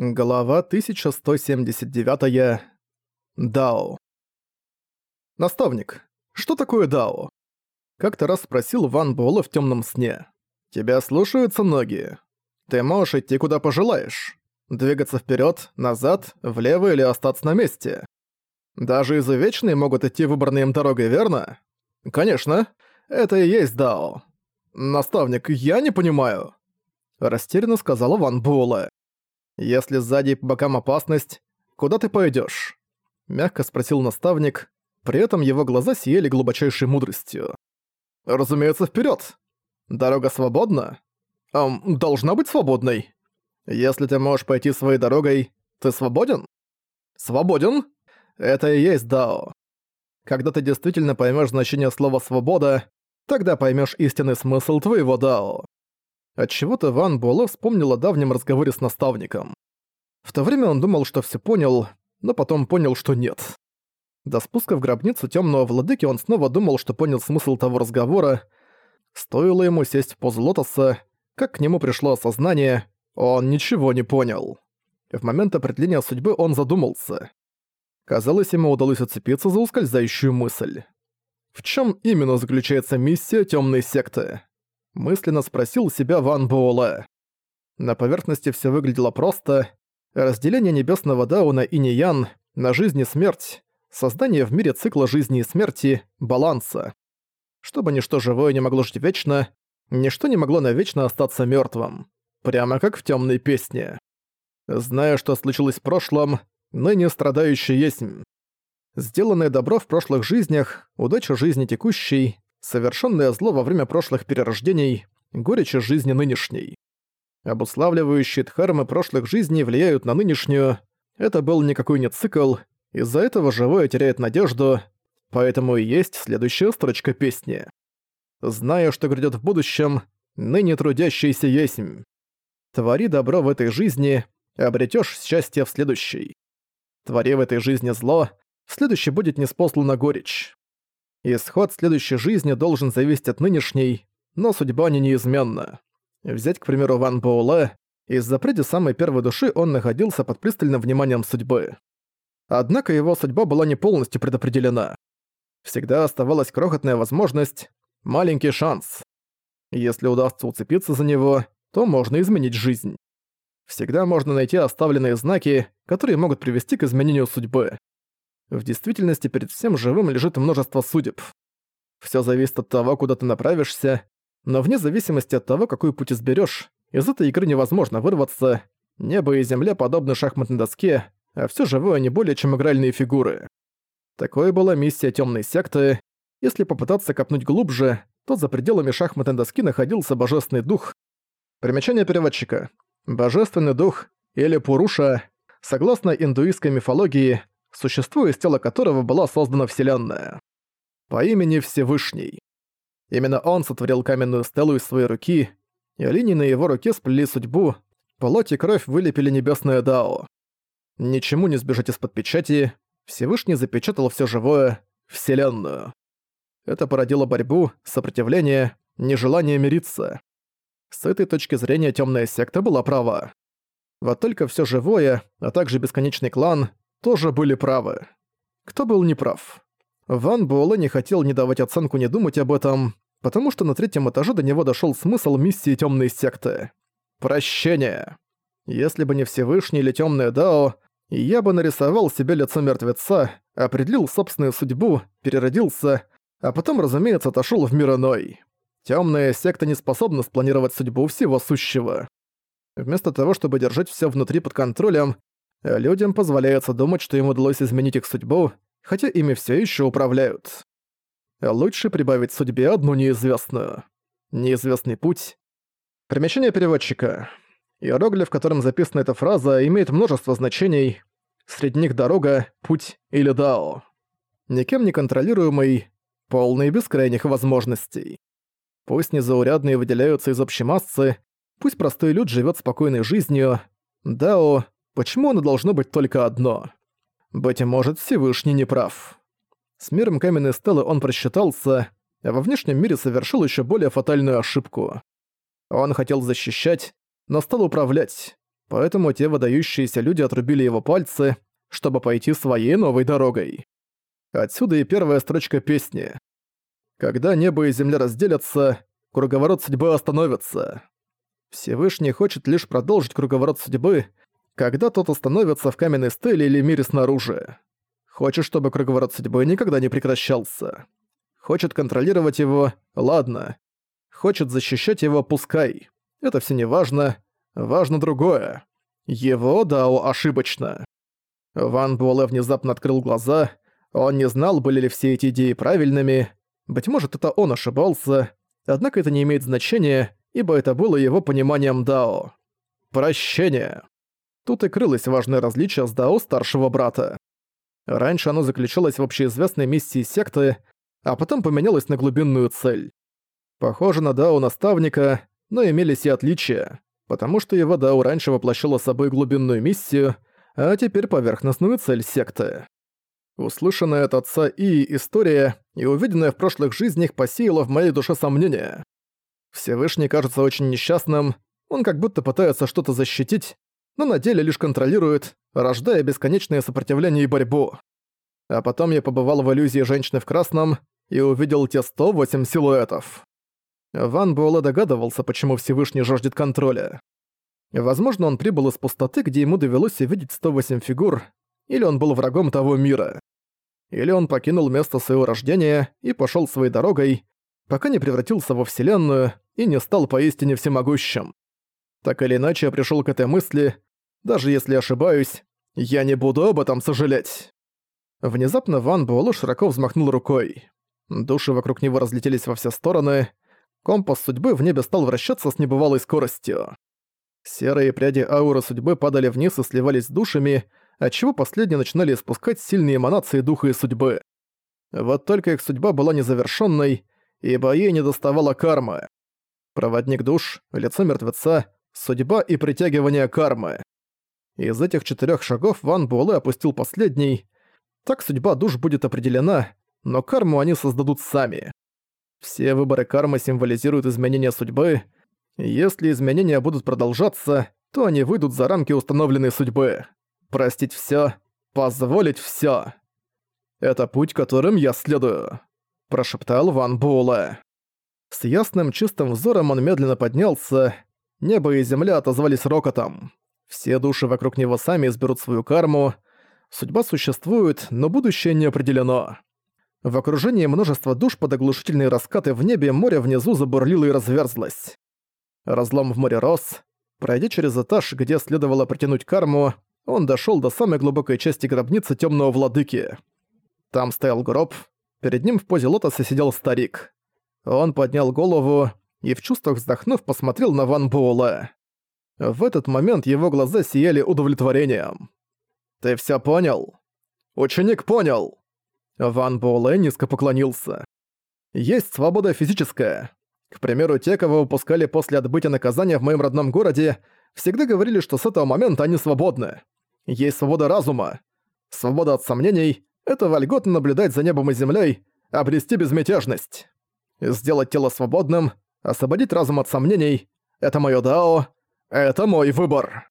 Глава 1179. Дао. Наставник, что такое Дао? Как-то раз спросил Ван Буэлэ в темном сне. Тебя слушаются ноги. Ты можешь идти куда пожелаешь. Двигаться вперед, назад, влево или остаться на месте. Даже изувеченные могут идти выбранной им дорогой, верно? Конечно, это и есть Дао. Наставник, я не понимаю. Растерянно сказала Ван Буэлэ. «Если сзади и по бокам опасность, куда ты пойдёшь?» Мягко спросил наставник, при этом его глаза сияли глубочайшей мудростью. «Разумеется, вперёд! Дорога свободна? Эм, должна быть свободной. Если ты можешь пойти своей дорогой, ты свободен? Свободен? Это и есть Дао. Когда ты действительно поймёшь значение слова «свобода», тогда поймёшь истинный смысл твоего Дао. Отчего-то Ван Буэлэ вспомнил о давнем разговоре с наставником. В то время он думал, что все понял, но потом понял, что нет. До спуска в гробницу темного владыки он снова думал, что понял смысл того разговора. Стоило ему сесть в позу лотоса, как к нему пришло осознание, он ничего не понял. В момент определения судьбы он задумался. Казалось, ему удалось уцепиться за ускользающую мысль. В чем именно заключается миссия темной секты? Мысленно спросил себя Ван Буэлэ. На поверхности все выглядело просто. Разделение небесного Дао на инь на жизнь и смерть, создание в мире цикла жизни и смерти, баланса. Чтобы ничто живое не могло жить вечно, ничто не могло навечно остаться мертвым, Прямо как в темной песне. Зная, что случилось в прошлом, ныне страдающий есть. Сделанное добро в прошлых жизнях, удача жизни текущей, совершенное зло во время прошлых перерождений, горечь жизни нынешней. Обуславливающие дхармы прошлых жизней влияют на нынешнюю. Это был никакой не цикл, из-за этого живое теряет надежду, поэтому и есть следующая строчка песни. «Зная, что грядет в будущем, ныне трудящийся есмь. Твори добро в этой жизни, обретешь счастье в следующей. Твори в этой жизни зло, в следующей будет неспослана горечь. Исход следующей жизни должен зависеть от нынешней, но судьба не неизменна. Взять, к примеру, Ван Боуле, из-за преди самой первой души он находился под пристальным вниманием судьбы. Однако его судьба была не полностью предопределена. Всегда оставалась крохотная возможность, маленький шанс. Если удастся уцепиться за него, то можно изменить жизнь. Всегда можно найти оставленные знаки, которые могут привести к изменению судьбы. В действительности перед всем живым лежит множество судеб. Всё зависит от того, куда ты направишься, но вне зависимости от того, какой путь изберёшь, из этой игры невозможно вырваться. Небо и земля подобны шахматной доске, а всё живое не более чем игральные фигуры. Такой была миссия тёмной секты. Если попытаться копнуть глубже, то за пределами шахматной доски находился божественный дух. Примечание переводчика. Божественный дух, или Пуруша, согласно индуистской мифологии, существо из тела которого была создана Вселенная. По имени Всевышний. Именно он сотворил каменную стелу из своей руки, и линии на его руке сплели судьбу, плоть и кровь вылепили небесное Дао. Ничему не сбежать из-под печати, Всевышний запечатал все живое, Вселенную. Это породило борьбу, сопротивление, нежелание мириться. С этой точки зрения темная секта была права. Вот только все живое, а также бесконечный клан, тоже были правы. Кто был неправ? Ван Буэлэ не хотел не давать оценку не думать об этом, потому что на третьем этаже до него дошел смысл миссии темной секты. Прощение. Если бы не Всевышний или темное Дао, я бы нарисовал себе лицо мертвеца, определил собственную судьбу, переродился, а потом, разумеется, отошел в мир иной. Темная секта не способна спланировать судьбу всего сущего. Вместо того, чтобы держать все внутри под контролем, Людям позволяется думать, что им удалось изменить их судьбу, хотя ими все еще управляют. Лучше прибавить судьбе одну неизвестную. Неизвестный путь. Примечание переводчика. Иероглиф, в котором записана эта фраза, имеет множество значений. Среди них дорога, путь или дао. Никем не контролируемый, полный бескрайних возможностей. Пусть незаурядные выделяются из общей массы, пусть простой люд живет спокойной жизнью, дао Почему оно должно быть только одно? Быть может, Всевышний не прав. С миром каменной стелы он просчитался, а во внешнем мире совершил еще более фатальную ошибку. Он хотел защищать, но стал управлять. Поэтому те выдающиеся люди отрубили его пальцы, чтобы пойти своей новой дорогой. Отсюда и первая строчка песни. Когда небо и земля разделятся, круговорот судьбы остановится. Всевышний хочет лишь продолжить круговорот судьбы, когда тот остановится в каменной стеле или мире снаружи. Хочет, чтобы круговорот судьбы никогда не прекращался. Хочет контролировать его – ладно. Хочет защищать его – пускай. Это все не важно. Важно другое. Его Дао ошибочно. Ван Буэлэ внезапно открыл глаза. Он не знал, были ли все эти идеи правильными. Быть может, это он ошибался. Однако это не имеет значения, ибо это было его пониманием Дао. Прощение. Тут и крылось важное различие с Дао старшего брата. Раньше оно заключалось в общеизвестной миссии секты, а потом поменялось на глубинную цель. Похоже на Дао наставника, но имелись и отличия, потому что его Дао раньше воплощало собой глубинную миссию, а теперь поверхностную цель секты. Услышанная от отца И история и увиденная в прошлых жизнях посеяла в моей душе сомнения. Всевышний кажется очень несчастным, он как будто пытается что-то защитить, но на деле лишь контролирует, рождая бесконечное сопротивление и борьбу. А потом я побывал в иллюзии женщины в красном и увидел те 108 силуэтов. Ван Буэлэ догадывался, почему Всевышний жаждет контроля. Возможно, он прибыл из пустоты, где ему довелось увидеть 108 фигур, или он был врагом того мира. Или он покинул место своего рождения и пошёл своей дорогой, пока не превратился во Вселенную и не стал поистине всемогущим. Так или иначе, я пришёл к этой мысли, даже если ошибаюсь, я не буду об этом сожалеть. Внезапно Ван Буэлло широко взмахнул рукой. Души вокруг него разлетелись во все стороны, компас судьбы в небе стал вращаться с небывалой скоростью. Серые пряди ауры судьбы падали вниз и сливались с душами, отчего последние начинали испускать сильные эманации духа и судьбы. Вот только их судьба была незавершенной, ибо ей не доставала кармы. Проводник душ, лицо мертвеца, судьба и притягивание кармы. Из этих четырех шагов Ван Буэлэ опустил последний. Так судьба душ будет определена, но карму они создадут сами. Все выборы кармы символизируют изменение судьбы. Если изменения будут продолжаться, то они выйдут за рамки установленной судьбы. Простить всё, позволить всё. Это путь, которым я следую, прошептал Ван Буэлэ. С ясным чистым взором он медленно поднялся. Небо и земля отозвались рокотом. Все души вокруг него сами изберут свою карму. Судьба существует, но будущее не определено. В окружении множества душ под оглушительные раскаты в небе море внизу забурлило и разверзлось. Разлом в море рос. Пройдя через этаж, где следовало притянуть карму, он дошёл до самой глубокой части гробницы тёмного владыки. Там стоял гроб, перед ним в позе лотоса сидел старик. Он поднял голову и в чувствах вздохнув посмотрел на Ван Буэлэ. В этот момент его глаза сияли удовлетворением. «Ты всё понял?» «Ученик понял!» Ван Буэлэ низко поклонился. «Есть свобода физическая. К примеру, те, кого выпускали после отбытия наказания в моем родном городе, всегда говорили, что с этого момента они свободны. Есть свобода разума. Свобода от сомнений — это вольготно наблюдать за небом и землей, обрести безмятежность. Сделать тело свободным, освободить разум от сомнений — это моё дао, это мой выбор.